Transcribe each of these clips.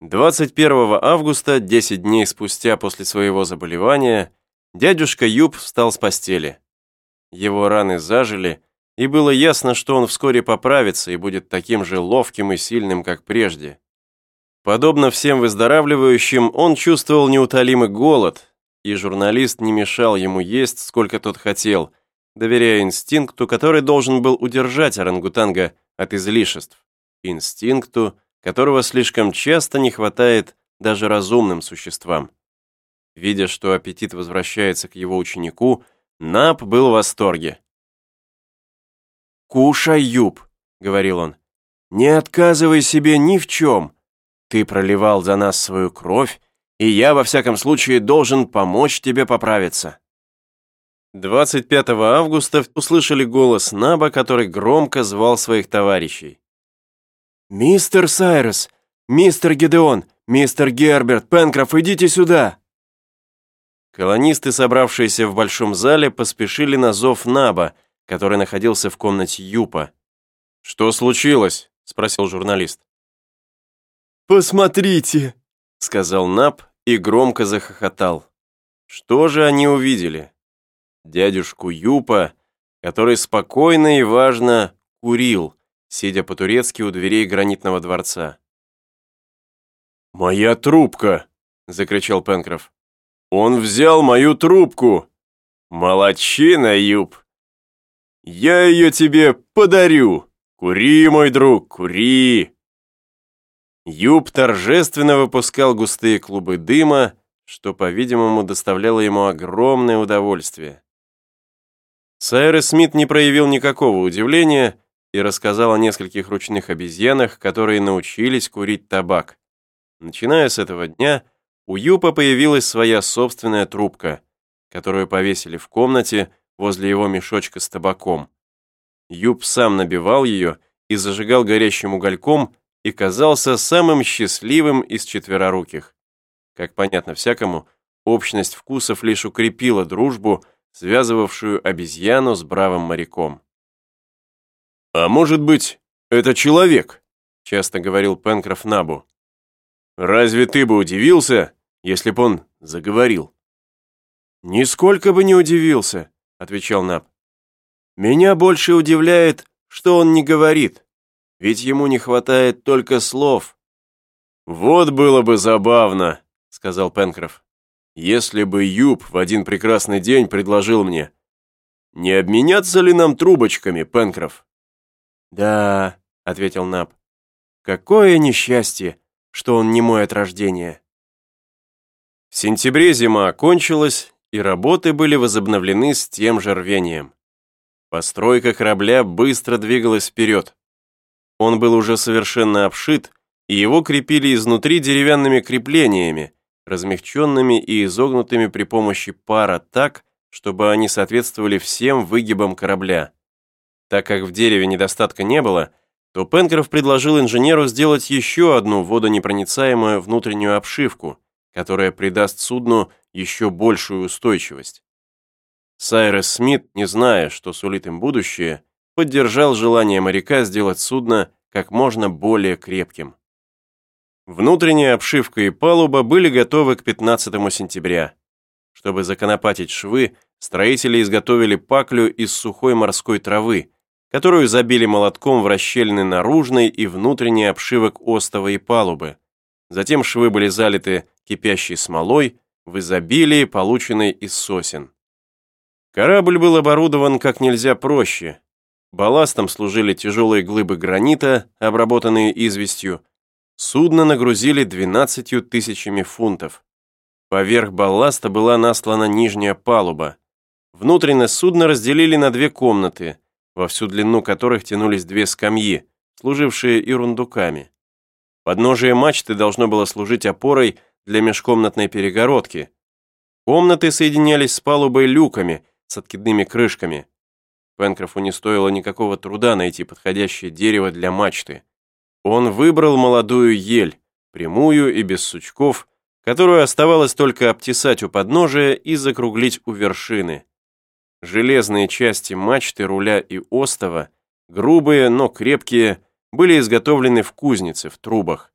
21 августа, 10 дней спустя после своего заболевания, дядюшка Юб встал с постели. Его раны зажили, и было ясно, что он вскоре поправится и будет таким же ловким и сильным, как прежде. Подобно всем выздоравливающим, он чувствовал неутолимый голод, и журналист не мешал ему есть, сколько тот хотел, доверяя инстинкту, который должен был удержать орангутанга от излишеств. Инстинкту, которого слишком часто не хватает даже разумным существам. Видя, что аппетит возвращается к его ученику, Нап был в восторге. «Кушай, Юб», — говорил он, — «не отказывай себе ни в чем. Ты проливал за нас свою кровь, и я, во всяком случае, должен помочь тебе поправиться». 25 августа услышали голос Наба, который громко звал своих товарищей. «Мистер Сайрес! Мистер Гедеон! Мистер Герберт! Пенкроф, идите сюда!» Колонисты, собравшиеся в большом зале, поспешили на зов Наба, который находился в комнате Юпа. «Что случилось?» — спросил журналист. «Посмотрите!» — сказал Наб и громко захохотал. Что же они увидели? Дядюшку Юпа, который спокойно и важно курил, сидя по-турецки у дверей гранитного дворца. «Моя трубка!» — закричал Пенкроф. «Он взял мою трубку! Молодчина, Юб! Я ее тебе подарю! Кури, мой друг, кури!» Юб торжественно выпускал густые клубы дыма, что, по-видимому, доставляло ему огромное удовольствие. Сайрес Смит не проявил никакого удивления и рассказал о нескольких ручных обезьянах, которые научились курить табак. Начиная с этого дня, у Юпа появилась своя собственная трубка, которую повесили в комнате возле его мешочка с табаком. Юп сам набивал ее и зажигал горящим угольком и казался самым счастливым из четвероруких. Как понятно всякому, общность вкусов лишь укрепила дружбу, связывавшую обезьяну с бравым моряком. «А может быть, это человек?» — часто говорил Пенкроф Набу. «Разве ты бы удивился, если б он заговорил?» «Нисколько бы не удивился», — отвечал Наб. «Меня больше удивляет, что он не говорит, ведь ему не хватает только слов». «Вот было бы забавно», — сказал Пенкроф, «если бы Юб в один прекрасный день предложил мне, не обменяться ли нам трубочками, Пенкроф?» «Да», — ответил Наб. «Какое несчастье, что он не мой от рождения». В сентябре зима окончилась, и работы были возобновлены с тем же рвением. Постройка корабля быстро двигалась вперед. Он был уже совершенно обшит, и его крепили изнутри деревянными креплениями, размягченными и изогнутыми при помощи пара так, чтобы они соответствовали всем выгибам корабля. Так как в дереве недостатка не было, то Пенкроф предложил инженеру сделать еще одну водонепроницаемую внутреннюю обшивку, которая придаст судну еще большую устойчивость. Сайрес Смит, не зная, что сулит им будущее, поддержал желание моряка сделать судно как можно более крепким. Внутренняя обшивка и палуба были готовы к 15 сентября. Чтобы законопатить швы, строители изготовили паклю из сухой морской травы, которую забили молотком в расщелины наружной и внутренней обшивок остова и палубы. Затем швы были залиты кипящей смолой в изобилии, полученной из сосен. Корабль был оборудован как нельзя проще. Балластом служили тяжелые глыбы гранита, обработанные известью. Судно нагрузили 12 тысячами фунтов. Поверх балласта была наслана нижняя палуба. Внутренность судна разделили на две комнаты – во всю длину которых тянулись две скамьи, служившие ерундуками. Подножие мачты должно было служить опорой для межкомнатной перегородки. Комнаты соединялись с палубой люками с откидными крышками. Пенкрофу не стоило никакого труда найти подходящее дерево для мачты. Он выбрал молодую ель, прямую и без сучков, которую оставалось только обтесать у подножия и закруглить у вершины. Железные части мачты, руля и остова, грубые, но крепкие, были изготовлены в кузнице, в трубах.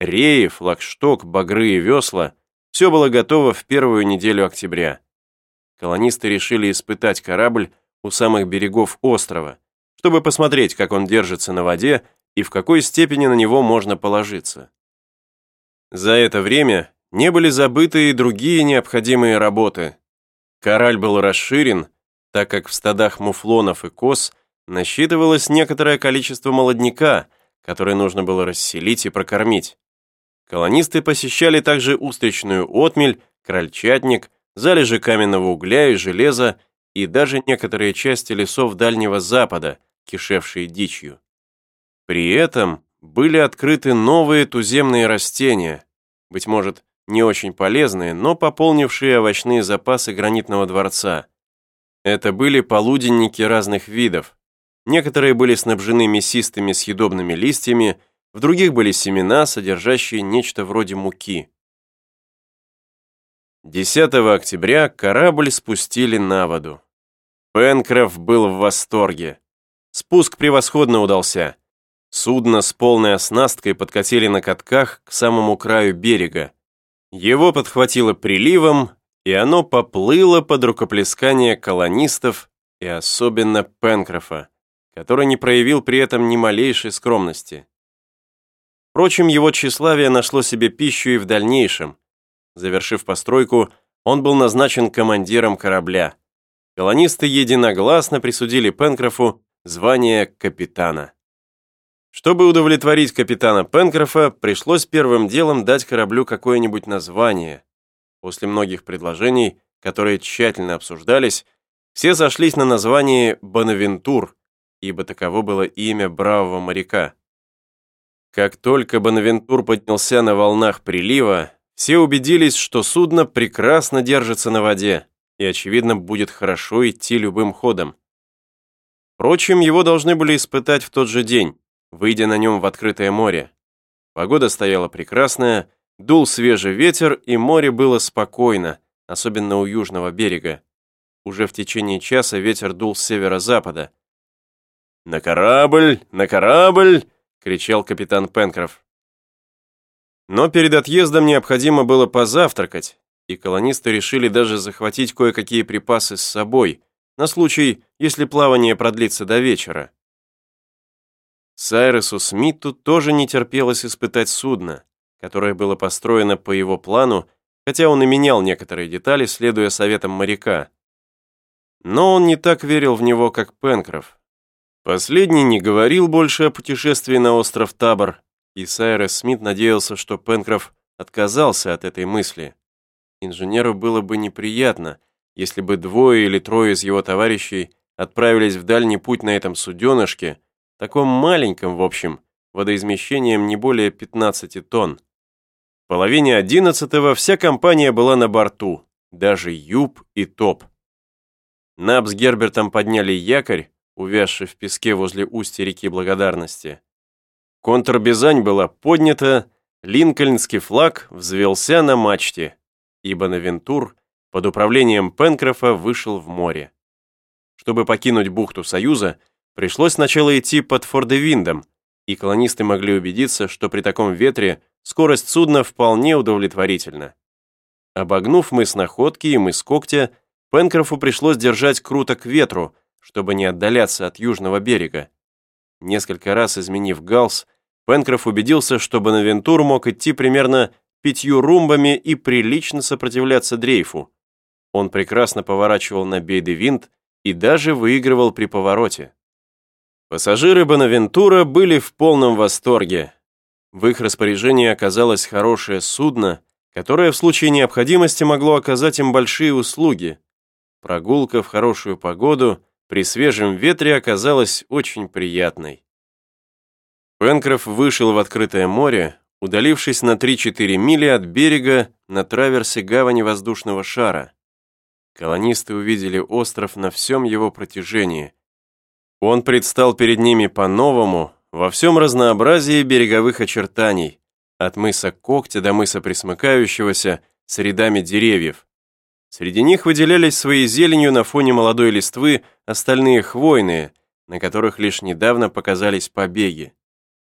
Реи, флагшток, багры и весла – все было готово в первую неделю октября. Колонисты решили испытать корабль у самых берегов острова, чтобы посмотреть, как он держится на воде и в какой степени на него можно положиться. За это время не были забыты и другие необходимые работы. Кораль был расширен, так как в стадах муфлонов и коз насчитывалось некоторое количество молодняка, которое нужно было расселить и прокормить. Колонисты посещали также устричную отмель, крольчатник, залежи каменного угля и железа и даже некоторые части лесов Дальнего Запада, кишевшие дичью. При этом были открыты новые туземные растения, быть может, не очень полезные, но пополнившие овощные запасы гранитного дворца. Это были полуденники разных видов. Некоторые были снабжены мясистыми съедобными листьями, в других были семена, содержащие нечто вроде муки. 10 октября корабль спустили на воду. Пенкроф был в восторге. Спуск превосходно удался. Судно с полной оснасткой подкатили на катках к самому краю берега. Его подхватило приливом, и оно поплыло под рукоплескание колонистов и особенно Пенкрофа, который не проявил при этом ни малейшей скромности. Впрочем, его тщеславие нашло себе пищу и в дальнейшем. Завершив постройку, он был назначен командиром корабля. Колонисты единогласно присудили Пенкрофу звание капитана. Чтобы удовлетворить капитана Пенкрофа, пришлось первым делом дать кораблю какое-нибудь название. После многих предложений, которые тщательно обсуждались, все сошлись на названии «Бонавентур», ибо таково было имя бравого моряка. Как только Бонавентур поднялся на волнах прилива, все убедились, что судно прекрасно держится на воде и, очевидно, будет хорошо идти любым ходом. Впрочем, его должны были испытать в тот же день, выйдя на нем в открытое море. Погода стояла прекрасная, дул свежий ветер, и море было спокойно, особенно у южного берега. Уже в течение часа ветер дул с северо-запада. «На корабль! На корабль!» — кричал капитан Пенкроф. Но перед отъездом необходимо было позавтракать, и колонисты решили даже захватить кое-какие припасы с собой, на случай, если плавание продлится до вечера. Сайресу Смиту тоже не терпелось испытать судно, которое было построено по его плану, хотя он и менял некоторые детали, следуя советам моряка. Но он не так верил в него, как Пенкроф. Последний не говорил больше о путешествии на остров Табор, и Сайрес Смит надеялся, что Пенкроф отказался от этой мысли. Инженеру было бы неприятно, если бы двое или трое из его товарищей отправились в дальний путь на этом суденышке, таком маленьком, в общем, водоизмещением не более 15 тонн. Половине одиннадцатого вся компания была на борту, даже Юб и Топ. Наб с Гербертом подняли якорь, увязший в песке возле устья реки Благодарности. Контрбезань была поднята, линкольнский флаг взвелся на мачте, и Бонавентур под управлением Пенкрофа вышел в море. Чтобы покинуть бухту Союза, Пришлось сначала идти под Фордевиндом, и колонисты могли убедиться, что при таком ветре скорость судна вполне удовлетворительна. Обогнув мыс Находки и мыс Когтя, Пенкрофу пришлось держать круто к ветру, чтобы не отдаляться от южного берега. Несколько раз изменив галс, Пенкроф убедился, что Бонавентур мог идти примерно пятью румбами и прилично сопротивляться дрейфу. Он прекрасно поворачивал на бейды-винт и даже выигрывал при повороте. Пассажиры Бонавентура были в полном восторге. В их распоряжении оказалось хорошее судно, которое в случае необходимости могло оказать им большие услуги. Прогулка в хорошую погоду при свежем ветре оказалась очень приятной. Пенкроф вышел в открытое море, удалившись на 3-4 мили от берега на траверсе гавани воздушного шара. Колонисты увидели остров на всем его протяжении, он предстал перед ними по-новому, во всем разнообразии береговых очертаний, от мыса Когтя до мыса Присмыкающегося с рядами деревьев. Среди них выделялись своей зеленью на фоне молодой листвы остальные хвойные, на которых лишь недавно показались побеги.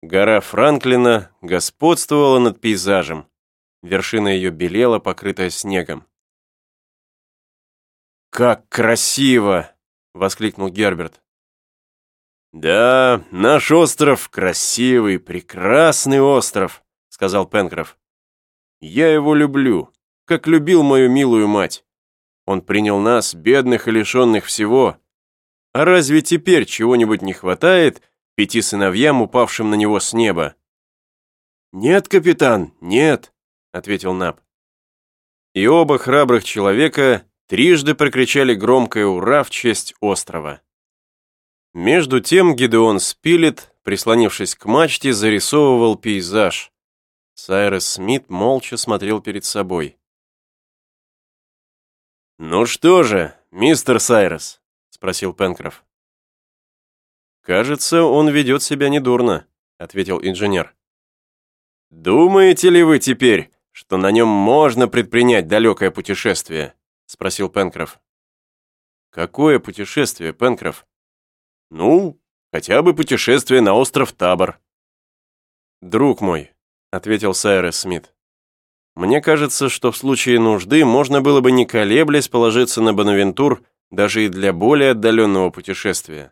Гора Франклина господствовала над пейзажем. Вершина ее белела, покрытая снегом. «Как красиво!» — воскликнул Герберт. «Да, наш остров красивый, прекрасный остров», — сказал Пенкроф. «Я его люблю, как любил мою милую мать. Он принял нас, бедных и лишенных всего. А разве теперь чего-нибудь не хватает пяти сыновьям, упавшим на него с неба?» «Нет, капитан, нет», — ответил Наб. И оба храбрых человека трижды прокричали громкое «Ура!» в честь острова. Между тем Гидеон Спилет, прислонившись к мачте, зарисовывал пейзаж. Сайрес Смит молча смотрел перед собой. «Ну что же, мистер Сайрес?» — спросил Пенкроф. «Кажется, он ведет себя недурно», — ответил инженер. «Думаете ли вы теперь, что на нем можно предпринять далекое путешествие?» — спросил Пенкроф. «Какое путешествие, Пенкроф?» Ну, хотя бы путешествие на остров Табор. Друг мой, ответил Сайрес Смит. Мне кажется, что в случае нужды можно было бы не колеблясь положиться на Бонавентур даже и для более отдаленного путешествия.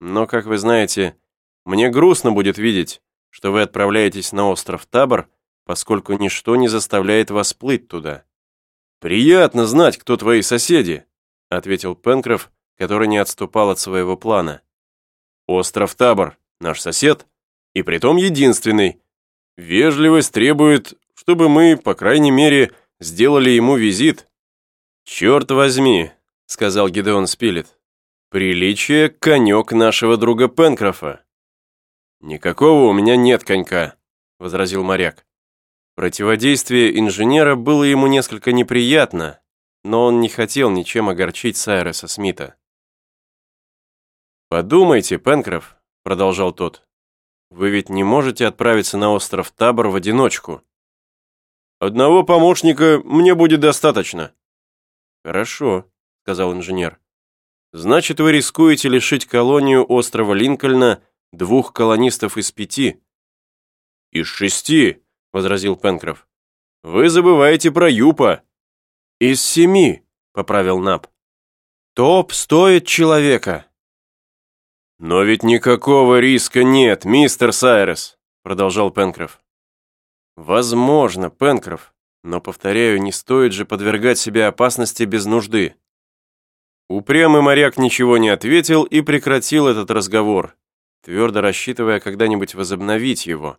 Но, как вы знаете, мне грустно будет видеть, что вы отправляетесь на остров Табор, поскольку ничто не заставляет вас плыть туда. «Приятно знать, кто твои соседи», — ответил Пенкроф, который не отступал от своего плана. «Остров Табор, наш сосед, и притом единственный. Вежливость требует, чтобы мы, по крайней мере, сделали ему визит». «Черт возьми», — сказал Гидеон Спилет, «приличие — конек нашего друга Пенкрофа». «Никакого у меня нет конька», — возразил моряк. Противодействие инженера было ему несколько неприятно, но он не хотел ничем огорчить Сайреса Смита. «Подумайте, Пенкроф», — продолжал тот, «вы ведь не можете отправиться на остров Табор в одиночку». «Одного помощника мне будет достаточно». «Хорошо», — сказал инженер. «Значит, вы рискуете лишить колонию острова Линкольна двух колонистов из пяти». «Из шести», — возразил Пенкроф. «Вы забываете про Юпа». «Из семи», — поправил Наб. «Топ стоит человека». «Но ведь никакого риска нет, мистер Сайрес», продолжал Пенкроф. «Возможно, Пенкроф, но, повторяю, не стоит же подвергать себя опасности без нужды». Упрямый моряк ничего не ответил и прекратил этот разговор, твердо рассчитывая когда-нибудь возобновить его.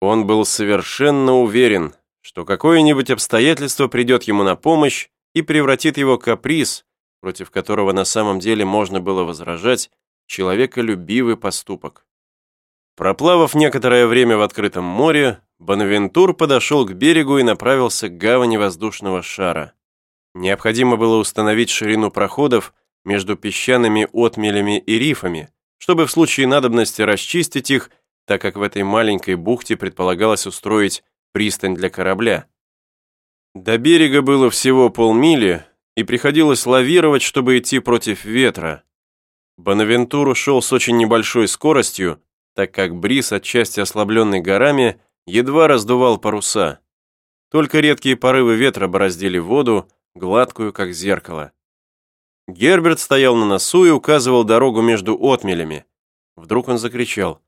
Он был совершенно уверен, что какое-нибудь обстоятельство придет ему на помощь и превратит его каприз, против которого на самом деле можно было возражать, человеколюбивый поступок. Проплавав некоторое время в открытом море, Бонавентур подошел к берегу и направился к гавани воздушного шара. Необходимо было установить ширину проходов между песчаными отмелями и рифами, чтобы в случае надобности расчистить их, так как в этой маленькой бухте предполагалось устроить пристань для корабля. До берега было всего полмили, и приходилось лавировать, чтобы идти против ветра. Бонавентур ушел с очень небольшой скоростью, так как бриз, отчасти ослабленный горами, едва раздувал паруса. Только редкие порывы ветра бороздили воду, гладкую, как зеркало. Герберт стоял на носу и указывал дорогу между отмелями. Вдруг он закричал.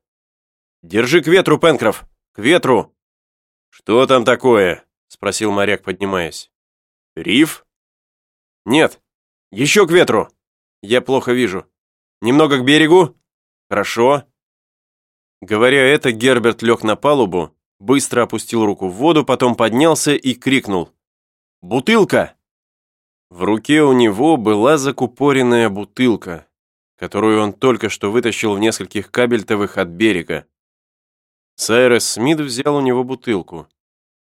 «Держи к ветру, Пенкроф! К ветру!» «Что там такое?» — спросил моряк, поднимаясь. «Риф?» «Нет, еще к ветру! Я плохо вижу. Немного к берегу? Хорошо». Говоря это, Герберт лег на палубу, быстро опустил руку в воду, потом поднялся и крикнул. «Бутылка!» В руке у него была закупоренная бутылка, которую он только что вытащил в нескольких кабельтовых от берега. Сайрес Смит взял у него бутылку.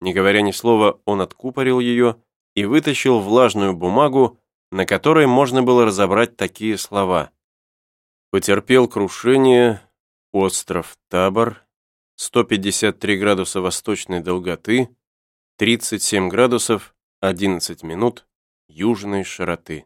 Не говоря ни слова, он откупорил ее и вытащил влажную бумагу, на которой можно было разобрать такие слова. Потерпел крушение остров Табор, 153 градуса восточной долготы, 37 градусов 11 минут южной широты.